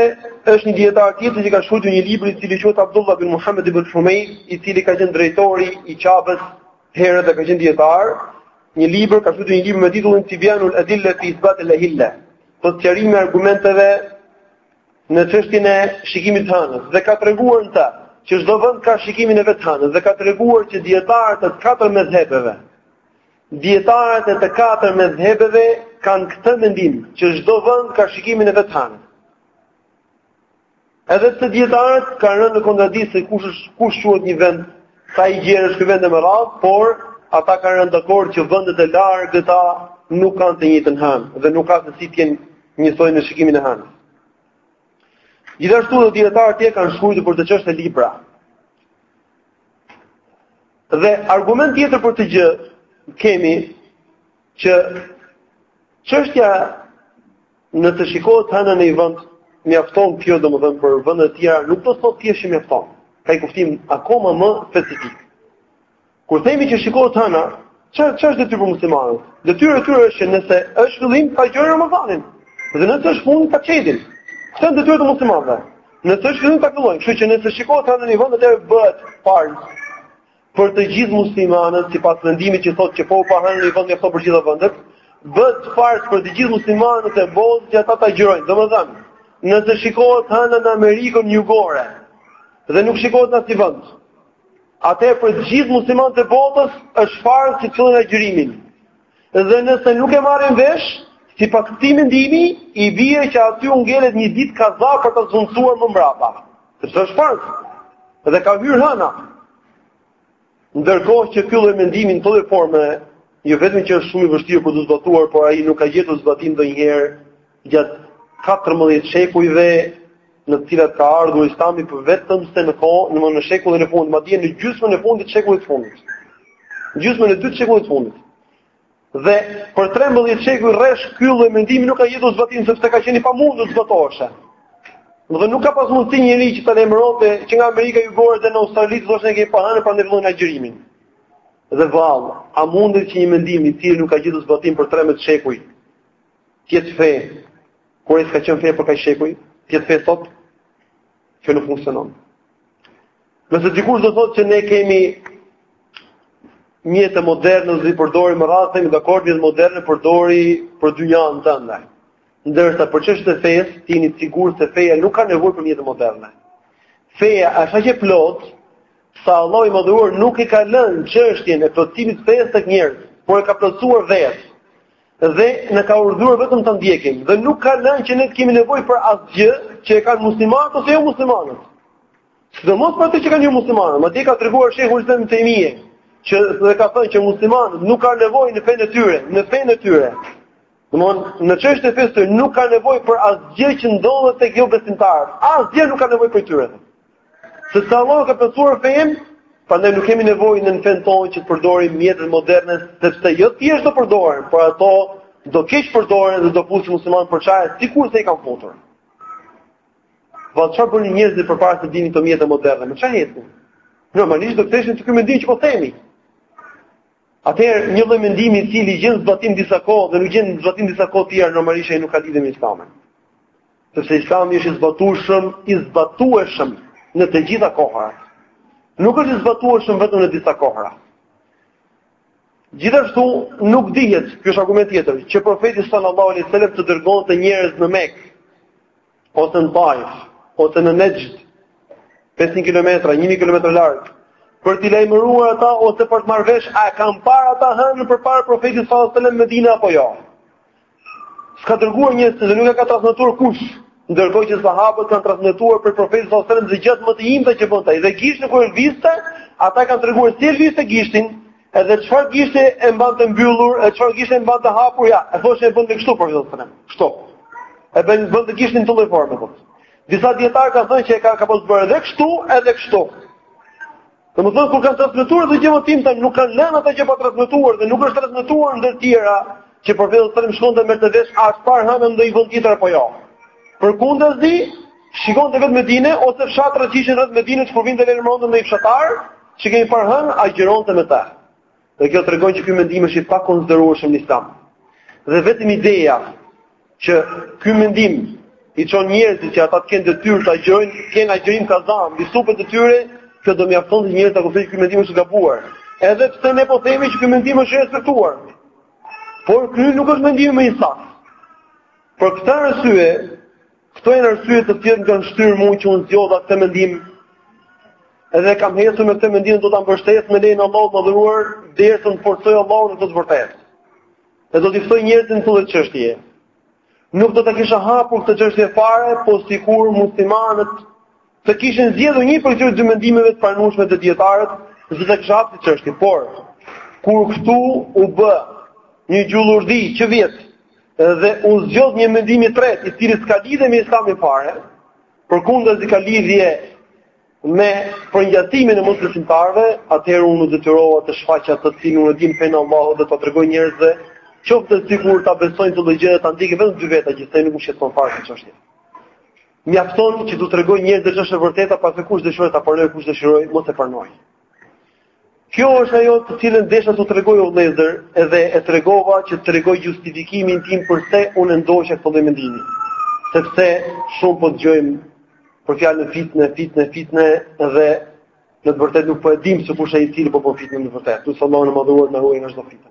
është një dietar tjetër që ka shkruar një libër i cili quhet Abdullah bin Muhammed ibn Humejd, i cili ka qenë drejtori i Qabes herët dhe ka qenë dietar, një libër ka shkruar një libër me titullin Tibyanul Adilla fi Ithbat al-Ahilla, për sqarimin e argumenteve në çështjen e shikimit të hënës dhe ka treguar ta që çdo vend ka shikimin e vet hënës dhe ka treguar që dietarët e katër mezhebeve dietarët e të katër mezhebeve kanë këtë mendim që çdo vend ka shikimin e vet hënës Edhe pse dietarët kanë rënë në kontradiktë se kush është kush quhet një vend, sa i gjerë është ky vend me radhë, por ata kanë rënë dakord që vendet e largëta nuk kanë të njëjtën hënë dhe nuk ka se si të jenë njësoj në shikimin e hënës. Gjithashtu dhe dietarë të tjerë kanë shkrujtur për këtë çështje libra. Dhe argument tjetër për këtë gjë kemi që çështja nëse shikohet hëna në një vend mjafton kjo domethënë për vendet e tjera nuk do të thotë thjesht mjafton. Ka një kuptim akoma më specifik. Kur themi që shikohet hëna, çfarë çfarë është detyrë për muslimanët? Detyrë e tyre është që nëse është fillim, ta agjërojnë Ramazanin. Dhe nëse është fund, ta çelin. Kjo është detyra e muslimanëve. Nëse është fillim, ta fillojnë. Kështu që nëse shikohet hëna në një vend, atëherë bëhet farz për të gjithë muslimanët, sipas mendimit që thotë që po u pa hëna në një vend është për gjitha vendet, bëhet farz për të gjithë muslimanët e botës që ata të agjërojnë. Domethënë, nëse shikohet hëna në Amerikën jugore dhe nuk shikohet në asnjë vend, Atëherë për gjithë muslimanët e botës është farz të fillojnë agjërimin. Dhe nëse nuk e marrin vesh, sipas këtij mendimi, i bie që aty u ngelet një ditë kaza për ta agjëruar më mbrapa. Sepse është farz. Dhe ka hyrë hëna. Ndërkohë që ky lloj mendimi në të tillë formë, jo vetëm që është shumë i vështirë për t'u zbatuar, por ai nuk ka gjetur zbatim ndonjëherë Gjatë 14 shekujve në të cilat ka ardhur Islami përvetëm se në kohë, në në shekullin e fundit, madje në gjysmën e fundit të shekullit të fundit. Në gjysmën e dytë të shekullit të fundit. Dhe për 13 shekuj rresh ky lloj mendimi nuk ka gjetur zbatim sepse ka qenë i pamundur të zbatoheshe. Dhe nuk ka pas mundësi njeri që të lajmëronte që nga Amerika Jugore dhe në Australi të thoshte ne kemi parë hënën pra ne fillojmë agjërimin. Dhe vallë, a mundet që një mendim i cili nuk ka gjetur zbatim për 13 shekuj, të jetë fe, kur ai s'ka qenë fe për kaq shekuj, të jetë fe sot, kjo nuk funksionon. Nëse dikush do thotë që ne kemi mjete moderne, nëse i përdor i marrtë, themi dakord mjetet moderne përdori për dynjanë tënde. Ndërsa për çështjet e fesë, të rrish i sigurt se feja nuk ka nevojë për mjetet moderne. Feja është aq e plotë, sa Allah i madhëruar nuk e ka lënë çështjen e plotësimit të fesë tek njerëzit, por e ka plotësuar vetë. dhe na ka urdhëruar vetëm ta ndjekim dhe nuk ka lënë që ne të kemi nevojë për asgjë që e kanë muslimanët ose jo muslimanët. Sidomos për atë që kanë jo muslimanët, madje ka treguar Shejhul Islam Ibn Tejmije, dhe ka thënë që muslimanët nuk kanë nevojë në fenë e tyre, në fenë e tyre. Domthon, në çështjet e fesë nuk kanë nevojë për asgjë që ndodhet tek jo besimtarët. Asgjë nuk kanë nevojë për tyre. Sepse Allahu e ka plotësuar fenë, prandaj nuk kemi nevojë në fenë tonë që të përdorim mjetet moderne, sepse jo thjesht do përdoren, por ato do keqpërdoren dhe do fusin muslimanët në përçarje, sikurse i kanë futur. Po çfarë bënin njerëzit përpara se të dilnin mjetet moderne? Me çfarë jetonin? Normalisht do të thoshin se ky mendim që po themi. Atëherë një lloj mendimi i cili gjen zbatim disa kohë dhe nuk gjen zbatim disa kohë të tjera normalisht ai nuk ka lidhje me Islamin. Sepse Islami është i zbatueshëm, i zbatueshëm në të gjitha kohërat. Nuk është i zbatueshëm vetëm në disa kohëra. Gjithashtu nuk dihet, ky është argument tjetër, që profeti sallallahu alaihi wasallam të dërgonte njerëz në Mekë ose në Taif ose në Nexhd 500 km, 1000 km larg për t'i lajmëruar ata ose për të marrë vesh a e kanë parë ata hënën përpara profetit sallallahu alaihi wasallam në Medinë apo jo. S'ka dërguar njerëz, nuk e ka transmetuar kush, ndërkohë që sahabët kanë transmetuar për profetin sallallahu alajhi wasallam dhe gjërat më të imta që bënte. Dhe gishtin kur e lëvizte, ata kanë treguar si e lëvizte gishtin, edhe çfarë gishti e mbante mbyllur, dhe çfarë gishti e mbante hapur, ja, e thotë e bënte kështu profeti sallallahu alajhi wasallam. Kështu. E bënte gishtin në këtë lloj forme po. Disa dijetarë kanë thënë që e ka pas bërë edhe kështu, edhe kështu. Domethënë, kur kanë transmetuar dhe gjërat më të imta, nuk kanë lënë ata gjë pa transmetuar dhe nuk është transmetuar ndër tjera, që profeti të shkonte të merrte vesh, a është parë hëna në ndonjë vend tjetër apo jo. Përkundrazi, shikonte vetëm Medinën, ose fshatrat që ishin rreth Medinës, që kur vinte dhe lajmëronte ndonjë fshatar, që e kemi parë hënën, agjëronte me ta. Dhe kjo tregon që ky mendim është i pakonsiderueshëm në Islam. Dhe vetëm ideja që ky mendim i çon njerëzit që ata të kenë detyrë të agjërojnë, të kenë agjërim kaza, mbi supet e tyre, kjo do mjaftonte njerëzit ta kuptojnë që ky mendim është i gabuar. Edhe pse ne po themi që ky mendim është i respektuar. Por ky nuk është mendimi më i saktë. Për këtë arsye, Këto janë arsyet të tjera që kanë shtyrë mua që unë zgjodha këtë mendim. Edhe kam heshtur me këtë mendim do ta mbështes me lejen Allahut Madhëruar derisa të më forcojë Allahu në të vërtetë. Dhe do t'i ftoj njerëzit në këtë çështje. Nuk do ta kisha hapur këtë çështje fare, po sikur muslimanët Të kishin zgjedhur një prej këtyre dy mendimeve të pranueshme te dijetarët, s'do ta kisha hapur çështjen, por kur këtu u bë një gjullurdi që vjet dhe u zgjodh një mendim i tretë, i cili s'ka lidhje me Islamin fare, përkundrazi ka lidhje me përngjasimin e mosbesimtarëve, atëherë u detyrova të shfaq atë të cilin unë dim fen Allahu dhe t'u tregoj njerëzve qoftë sikur ta besojnë ta dëgjojnë ta ndjekin vetëm dy veta, gjithsesi nuk më shqetëson fare çështja. Mjafton që t'u tregoj njerëzve ç'është e vërteta, pastaj kush dëshiron ta pranojë, kush dëshiron mos e pranojë. Kjo është ajo të cilën desha t'ju tregoj o vëllezër, edhe e tregova që të tregoj justifikimin tim përse unë ndoqa këtë mendim. Sepse shumë po dëgjojmë për fjalën fitnë, fitnë, fitnë dhe në të vërtetë nuk po e dimë se kush ai i cili po po fitnë në të vërtetë. Lus Allahun e Madhëruar të na ruajë nga çdo fitnë.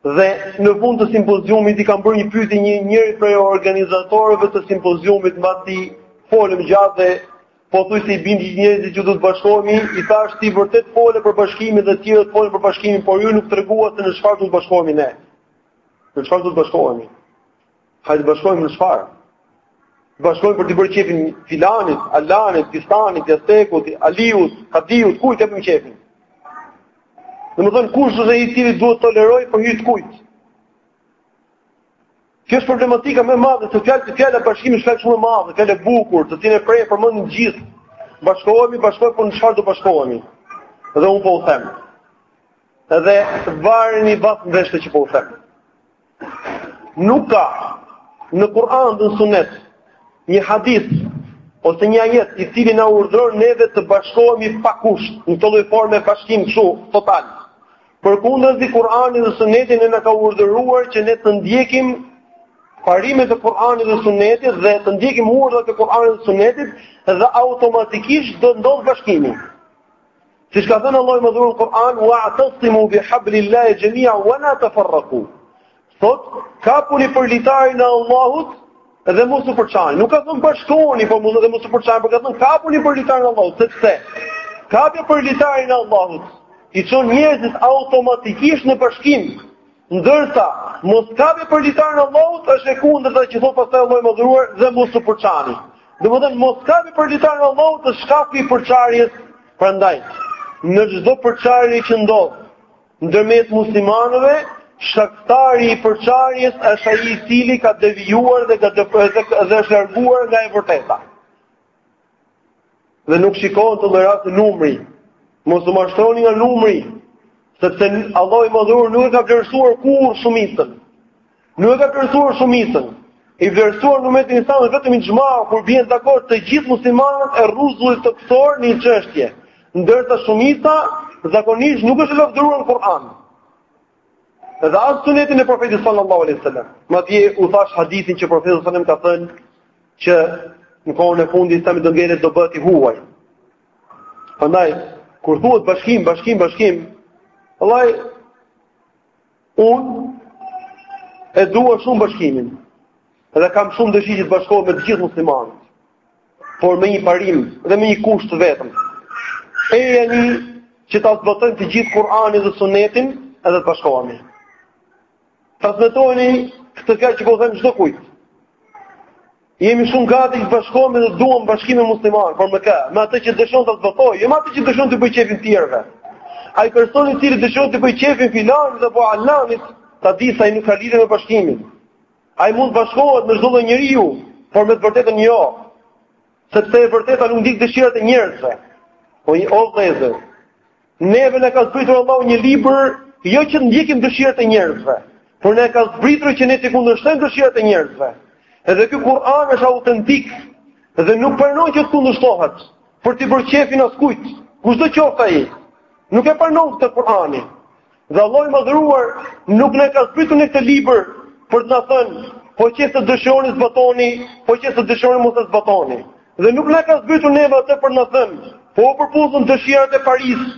Dhe në fund të simpoziumit i kam bërë një pyetje një njëri prej organizatorëve të simpoziumit, mbasi folëm gjatë dhe pothuajse i bindi njerëzit që do të bashkohemi, i thashë ti vërtet fole për bashkimin dhe tjerët folën për bashkimin, por ju nuk treguat se në çfarë do të bashkohemi ne. Në çfarë do të bashkohemi? Hajde të bashkohemi në çfarë? Të bashkohemi për t'i bërë qejfin Filanit, Alanit, Fistanit, Jastekut, Aliut, Kadiut, kujt t'i bëjmë qejfin? Domethënë, kush është ai i cili duhet të tolerojë për hir të kujt? Kjo është problematika më e madhe, se fjala, fjala bashkim është fjalë shumë madhe, fjalë e bukur, të cilën e përmendim të gjithë, bashkohemi, bashkohemi, por në çfarë do të bashkohemi. Dhe unë po u them. Dhe vareni vath në vesh atë që po u them. Nuk ka në Kur'an dhe në Sunet një hadith ose një ajet i cili na urdhëron neve të bashkohemi pa kusht në këtë lloj forme bashkim kështu total. Përkundrazi Kur'ani dhe Suneti ne na ka urdhëruar që ne të ndjekim parimet e Kur'anit dhe Sunetit dhe të ndjekim urdhrat e Kur'anit dhe Sunetit dhe automatikisht do të ndodhë bashkimi. Siç ka thënë Allahu i Madhëruar në Kur'an, "Wa'tasimu bihablillahi jami'a wa la tafarraqu." Thotë kapuni për litarin e Allahut dhe mos u përçani. Nuk ka thënë bashkohuni, po mos edhe mos u përçani, por ka thënë kapuni për litarin e Allahut, sepse kapja për litarin e Allahut i çon njerëzit automatikisht në bashkim Ndërsa, moskapja për litarin e Allahut është e kundërta që thotë pastaj Allahu i madhëruar dhe mos u përçani. Domethënë moskapja për litarin e Allahut është shkaku i përçarjes. Prandaj, në çdo përçarje që ndodh ndërmjet muslimanëve, shkaktari i përçarjes është ai i cili ka devijuar dhe ka dhe është larguar nga e vërteta. Dhe nuk shikohen të vlerat te numri. Mos u mashtroni nga numri, sepse Allahu i madhëruar nuk e ka vlerësuar kurrë shumicën. Nuk e ka vlerësuar shumicën. I vlerësuar në ymetin islam vetëm ixhmaja, kur bien dakord të gjithë muslimanët e rruzullit tokësor në një çështje. Ndërsa shumica, zakonisht nuk është e lavdëruar në Kur'an. Dhe as në sunetin e profetit sallallahu alaihi wasallam. Madje u thash hadithin që profeti sallallahu alaihi wasallam ka thënë që në kohën e fundit Islami do ngelet do bëhet i huaj. Prandaj kur thuhet bashkim, bashkim, bashkim, vallahi unë e dua shumë bashkimin. Dhe kam shumë dëshirë të bashkohem me të gjithë muslimanët. por me një parim dhe me një kusht të vetëm. Ejani që ta zbatojmë të gjithë Kur'anin dhe Sunetin edhe të bashkohemi. Transmetojeni këtë fjalë që po u them çdokujt. Jemi shumë gati të bashkohemi dhe duam bashkimin musliman, por me kë? Me atë që dëshon ta zbatojë, jo me atë që dëshon t'u bëjë qejfin të tjerëve. Ai personi i cili dëshon t'i bëjë qejfin filanit dhe fulanit, ta dish ai nuk ka lidhje me bashkimin. Ai mund të bashkohet me çdo lloj njeriu, por me të vërtetën jo. Sepse e vërteta nuk ndjek dëshirat e njerëzve. O vëllezër, neve na ka zbritur Allahu një libër, jo që të ndjekim dëshirat e njerëzve, por na e ka zbritur që ne t'i kundërshtojmë dëshirat e njerëzve. Edhe ky Kur'an është autentik dhe nuk pranon që të kundërshtohet për t'i bërë qejfin askujt, kushdo qoftë ai. Nuk e pranon këtë Kur'ani. Dhe Allahu i madhëruar nuk na ka zbritur ne këtë libër për të na thënë, po qe se dëshironi zbatojeni, po qe se s'dëshironi mos e zbatoni. Dhe nuk na ka zbritur neve atë për të na thënë, po u përputhën dëshirat e parisë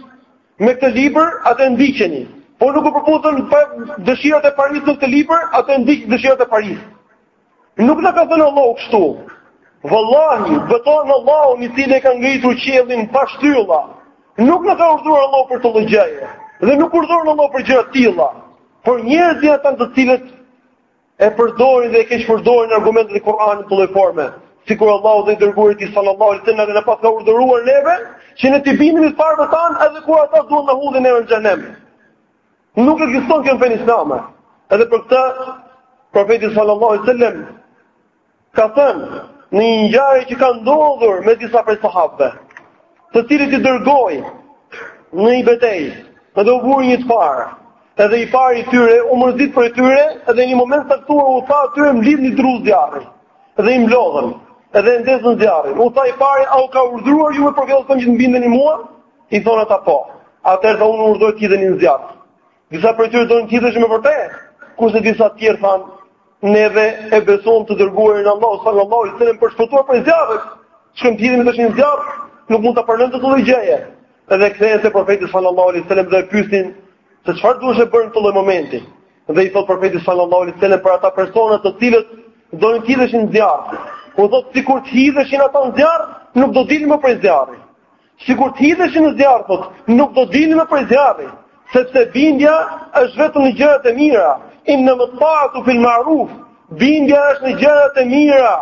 me këtë libër, atëherë ndiqeni. Po nuk u përputhën dëshirat e parisë me këtë libër, atëherë ndiqni dëshirat e parisë. Nuk na ka thënë Allahu kështu. Vallahi, betohem në Allahun i cili e ka ngritur qiellin pa shtylla. Nuk na ka urdhëruar Allahu për këtë lloj gjëje. Dhe nuk urdhëron Allahu për gjëra të tilla. Por njerëzit janë ata të cilët e përdorin dhe e keqpërdorin argumentet e Kur'anit në këtë lloj forme. Sikur Allahu dhe i dërguari i tij sallallahu alaihi wasallam na paska urdhëruar neve që ne t'i bindemi të parëve tanë edhe kur ata duan të na hudhin në xhehenem. Nuk ekziston kjo në fenë islame. Edhe për këtë, profeti sallallahu alaihi sallam, ka thënë në një ngjarje që ka ndodhur me disa prej sahabëve, të cilët i dërgoi në një betejë, edhe u vuri një të parë, edhe i parë i tyre, u mërzit prej tyre, edhe një moment të caktuar u tha atyre mblidhni dru zjarri, edhe i mblodhën, edhe ndezën zjarrin. U tha i parë, a u ka urdhëruar juve profeti sallallahu alaihi sallam që të më bindeni mua? I thonë ata po. Atëherë tha unë urdhëroj të hidheni në zjarr. Disa prej tyre donin të hidheshin me vërtet, kurse disa të tjerë thanë, neve e besuam të dërguarin e Allahut sallallahu alaihi wasallam për të shpëtuar prej zjarrit. Ç'kemi të hidhemi tash në zjarr, nuk mund ta pranojmë këtë lloj gjëje. Edhe kthehen te profeti sallallahu alaihi wasallam dhe e pyesin se çfarë duhej të bënin në këtë moment. Dhe i thotë profeti sallallahu alaihi wasallam për ata persona të cilët donin të hidheshin në zjarr. U thotë sikur të hidheshin ata në zjarr, nuk do dilnin më prej zjarrit. Sikur të hidheshin në zjarr, thotë nuk do dilnin më prej zjarrit, sepse bindja është vetëm në gjërat e mira. Innama ta'atu fil ma'ruf. Bindja është në gjërat e mira.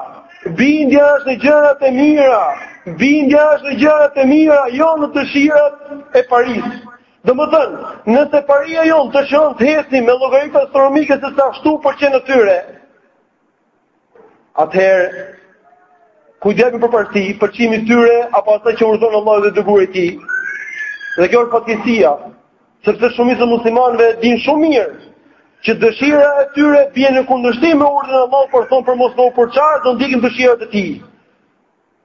Bindja është në gjërat e mira. Bindja është në gjërat e mira, jo në dëshirat e parisë. Domethënë, nëse paria jonë dëshiron të ecë me llogaritë astronomike se ashtu u pëlqen atyre, Atëherë kujt do i japim përparësi, pëlqimit të tyre apo asaj që urdhëron Allahu dhe i dërguari i tij. Dhe kjo është fatkeqësia, sepse shumica e muslimanëve dinë shumë mirë që dëshira e tyre bie në kundërshtim me urdhrin e Allahut, por thonë për mos u përçarë, do ndjekim dëshirat e tij.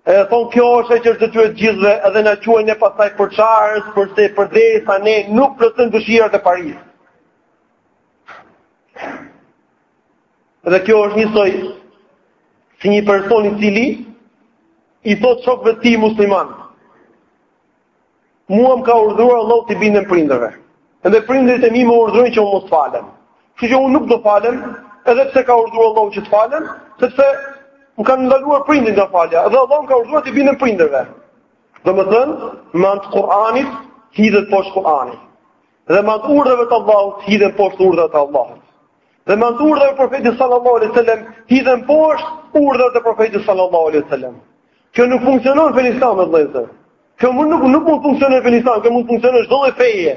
E thonë kjo është ajo që është detyrë e të gjithëve, edhe na quajnë ne pastaj përçarës, përse përderisa ne nuk plotësojmë dëshirat e parisë. Dhe kjo është njësoj si një person i cili i thotë shokëve të tij muslimanë. Mua më ka urdhëruar Allahu t'u bindem prindërve. Edhe prindërit e mi më urdhërojnë që unë mos falem. Kështu që unë nuk do falem, edhe pse ka urdhëruar Allahu që të falem, sepse më kanë ndaluar prindërit nga falja. Dhe Allahu më ka urdhëruar t'u bindem prindërve. Domethënë, me anë të Kur'anit hidhet poshtë Kur'ani. Dhe me anë të urdhrave të Allahut hidhen poshtë urdhrat e Allahut. Dhe me anë të urdhrave të profetit sallallahu alaihi wasallam, hidhen poshtë urdhrat e profetit sallallahu alaihi wasallam. Kjo nuk funksionon në fenë islame vëllezër. Kjo mund nuk nuk mund të funksionojë në Islam, kjo mund të funksionojë në çdo lloj feje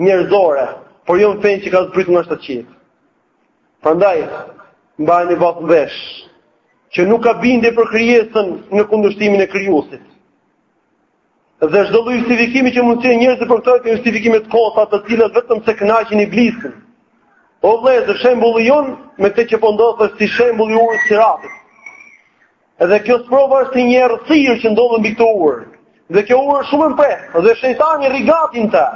njerëzore, por jo në fenë që ka zbritur nga shtatë qiejt. Prandaj mbajeni vath në vesh që nuk ka bindje për krijesën në kundërshtimin e krijuesit. Dhe çdo lloj justifikimi që mund të gjejnë njerëzit për këto justifikime të kota, të cilat vetëm se kënaqin iblisin. O vëllezër, shembulli jonë me këtë që po ndodh është si shembulli i urës së Siratit. Edhe kjo sprova është si një errësirë që ndodh mbi këtë urë. Dhe kjo urë është shumë e mprehtë, dhe shejtani rri gati në të.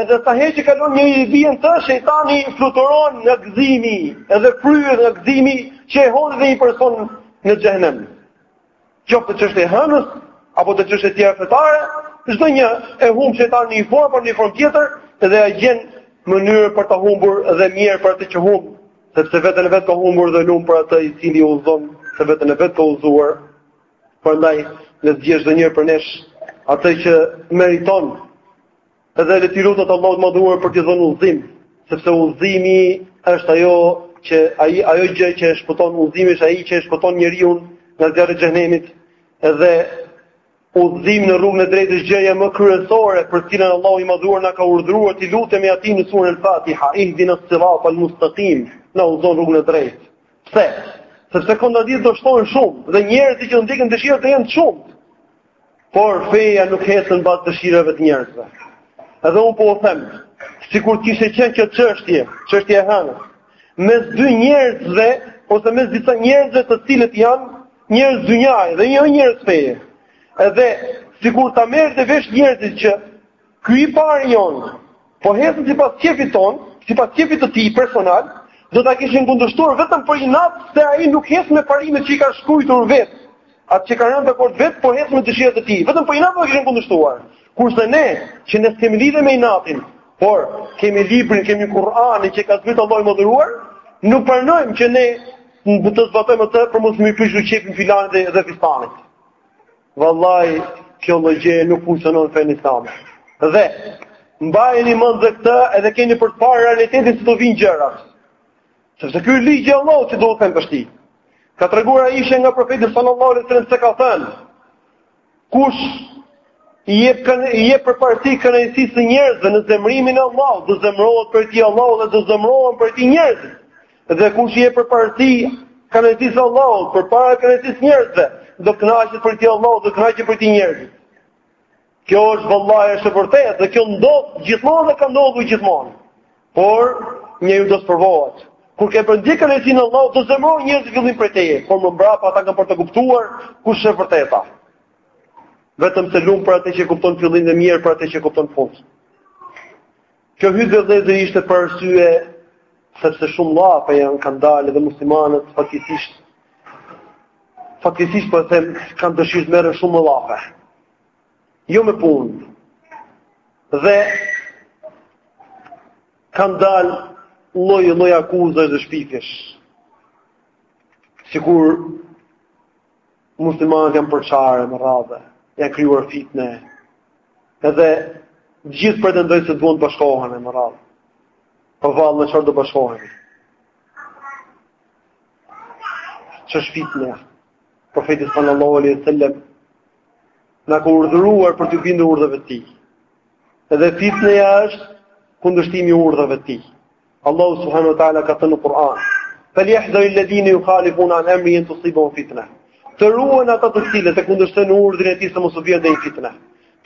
Edhe sa herë që kalon një e bie në të, shejtani fluturon nga gëzimi, edhe fryhet nga gëzimi që e hodhi dhe një person në xhehenem. qoftë te çështja e hënës apo te çështje të tjera fetare, çdo një e humb shejtani në një formë apo në një formë tjetër dhe ia gjen mënyrën për ta humbur dhe mjerë për atë që humb, sepse veten e vet ka humbur dhe lum për atë i cili udhëzon se veten e vet ka udhëzuar. Prandaj le të zgjedhë çdo njëri prej nesh atë që meriton Edhe le t'i lutet Allahut të madhëruar për t'i dhënë udhëzim, sepse udhëzimi është ajo që ai ajo gjë që e shpëton udhëzimi është ai që e shpëton njeriun nga zjarri i xhehenemit. Edhe udhëzimi në rrugën e drejtë është gjëja më kryesore për cilën Allahu i madhëruar na ka urdhëruar t'i lutemi atij në surën Al-Fatiha, ihdina as-sirata al-mustaqim, na udhëzo në rrugën e drejtë. Pse? Sepse kontradiktat do shtohen shumë dhe njerëzit që ndjekin dëshirën do jenë shumë. Por feja nuk ecën mbas dëshirave të njerëzve. Edhe unë po u them, sikur të kishte qenë kjo çështje, çështja e hënës, mes dy njerëzve, ose mes disa njerëzve të cilët janë njerëz dynjaje dhe jo njerëz feje. Edhe, sikur ta merrte vesh njerëzit që Ky i pari jonë, po ecën sipas qefit tonë, sipas qefit të tij personal, do ta kishin kundërshtuar vetëm për inat se ai nuk ecën me parimet që i ka shkrujtur vetë, atë që ka rënë dakord vetë, po ecën me dëshirat e tij, vetëm për inat do ta kishin kundërshtuar. Kurse ne, që ne s'kemi lidhje me inatin, por kemi librin, kemi Kur'anin që ka zbritur Allahu i madhëruar, nuk pranojmë që ne ta zbatojmë atë për mos me i prishu qefin filanit dhe, dhe fistanit. Vallahi, kjo logjikë nuk funksionon në fenë islame. Dhe, mbajeni mend dhe këtë edhe keni për ta parë realitetin se si vijnë gjërat. Sepse ky ligji i Allahut që do t'u them tashti. Ka treguar Aishja nga profeti sal-lallahu alejhi ue selem se ka thënë. Kush i jep, kanë, i jep përparësi kënaqësisë së njerëzve në zemërimin e Allahut, do zemërohet prej tij Allahu dhe do zemërohen prej tij njerëzit. Dhe kush i jep përparësi kënaqësisë së Allahut përpara kënaqësisë së njerëzve, do të kënaqet prej tij Allahu, do të kënaqen prej tij njerëzit. Kjo është vallahi është e vërtetë dhe kjo ndodh gjithmonë dhe ka ndodhur gjithmonë. Por njeriu do sprovohet. Kur ke për të ndjekur kënaqësinë e Allahut do zemërohen njerëzit në fillim prej teje, por më mbrapa ata kanë për të kuptuar kush është e vërteta. Vetëm se lum për atë që kupton në fillim e mjerë për atë që kupton në fund. Kjo hyrje vëllezër ishte për arsye sepse shumë llafe janë kanë dalë dhe muslimanët faktikisht faktikisht po them kanë dëshirë të merren shumë me llafe. Jo me punë. Dhe kanë dalë lloj lloj akuzash dhe shpifjesh. Sikur muslimanët janë përçarë me radhët, janë krijuar fitne. Edhe të gjithë pretendojnë se duan të bashkohen radhët. Po vallë me çfarë do bashkohen? Ç'është fitne? Profeti sallallahu alaihi wasallam na ka urdhëruar për t'iu bindur urdhrave të tij. Edhe fitneja është kundërshtimi i urdhrave të tij. Allahu subhanahu wa taala ka thënë në Kur'an: "Falyahdharu alladhina yukhalifuna an amrihi an tusibahum fitna." Të ruhen ata të cilët e kundërshtojnë urdhrin e tij se mos u vjen ndonjë fitne.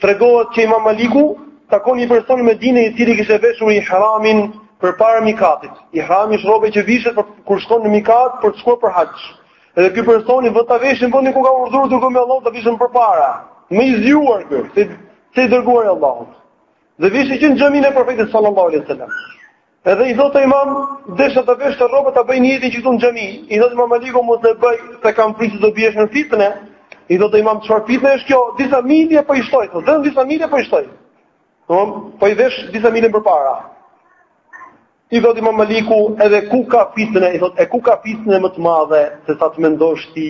Tregohet që Imam Maliku takon një person në Medinë i cili kishte veshur ihramin përpara mikatit. Ihrami është rroba që vishet për kur shkon në mikat për të shkuar për haxh. Edhe ky person në vend ta veshë në vendin ku ka urdhëruar i dërguari i Allahut e vesh përpara. Më i zgjuar ky, se se i dërguar i Allahut. Dhe e vesh që në xhaminë e profetit sallallahu alaihi sallam. Edhe i thotë imam, desha t'i vesh rrobat ta bëj nijetin që këtu në xhami. I thotë imam Maliku mos e bëj se kam frikë të biesh në fitne. I thotë imam çfarë fitne është kjo, disa milje po i shtoj, thotë, domethënë disa milje po i shtoj. Thom, po i vesh disa milje përpara. I thotë imam Maliku edhe ku ka fitne, i thotë e ku ka fitne më të madhe, se sa të mendosh ti,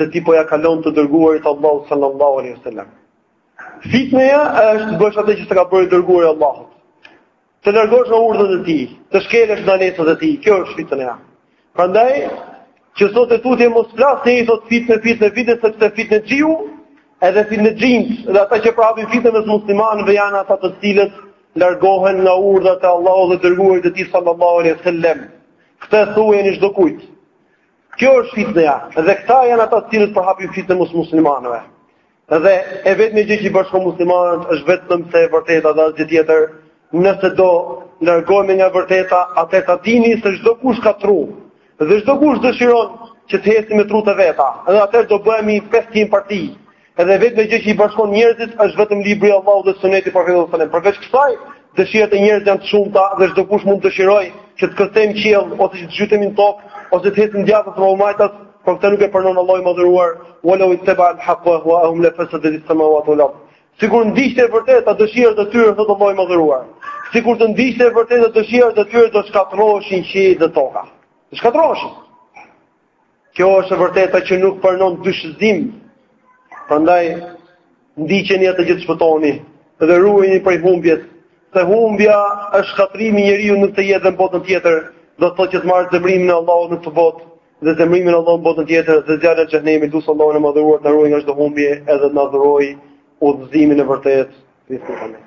se ti po ia kalon të dërguarit të Allahut sallallahu alaihi wasallam. Fitneja është të bësh atë që s'e ka bërë i dërguar i Allahut. Të largohesh nga urdhrat e tij, të shkelësh ndalesat e tij, kjo është fitneja. Prandaj që sot e tutje mos flasin të thonë fitnë, fitnë, fitnë, sepse fitnexhiu, edhe fitnexhinjtë, dhe ata që përhapin fitne mes muslimanëve janë ata të cilët largohen nga urdhrat e Allahut dhe të dërguarit të tij sallallahu alaihi wasallam. Këtë thuajani çdokujt. Kjo është fitneja, dhe këta janë ata të cilët përhapin fitne mes muslimanëve. Edhe e vetmja gjë që i bashkon muslimanët është vetëm se e vërteta dhe asgjë tjetër. Nëse do largohemi nga e vërteta, atëherë ta dini se çdokush ka tru dhe çdokush dëshiron që të ecë me trutë e veta. Edhe atëherë do bëhemi 500 parti. Edhe e vetmja gjë që i bashkon njerëzit është vetëm libri i Allahut dhe suneti i profetit sallallahu alajhi wasallam. Përveç kësaj, Dëshirat e njerëzve janë të shumta dhe çdokush mund të dëshirojë që të kërcejmë në qiell ose që të zhytemi në tokë ose të ecim djathtas a majtas, por këtë nuk e pranon Allahu i Madhëruar, "Walaw ittaba al-haqq ahwa'ahum la fasadatis samawatu wal ard." Sikur të ndiqte e vërteta dëshirat e tyre thotë Allahu i Madhëruar. Sikur të ndiqte e vërteta dëshirat e tyre do shkatërroheshin qiejt dhe toka. Do shkatërroheshin. Kjo është e vërteta që nuk pranon dyshëzim. Prandaj ndiqeni atë që të shpëtoni dhe ruhuni prej humbjes. Se humbja është shkatërrimi i njeriu në këtë jetë dhe në botën tjetër, do të thotë që të marrë zemërimin e Allahut në këtë botë dhe zemërimin e Allahut në botën tjetër dhe zjarrin e xhehenemit, lus Allahun e madhëruar të na ruajë nga çdo humbje edhe të na dhurojë udhëzimin e vërtetë. Bismillah.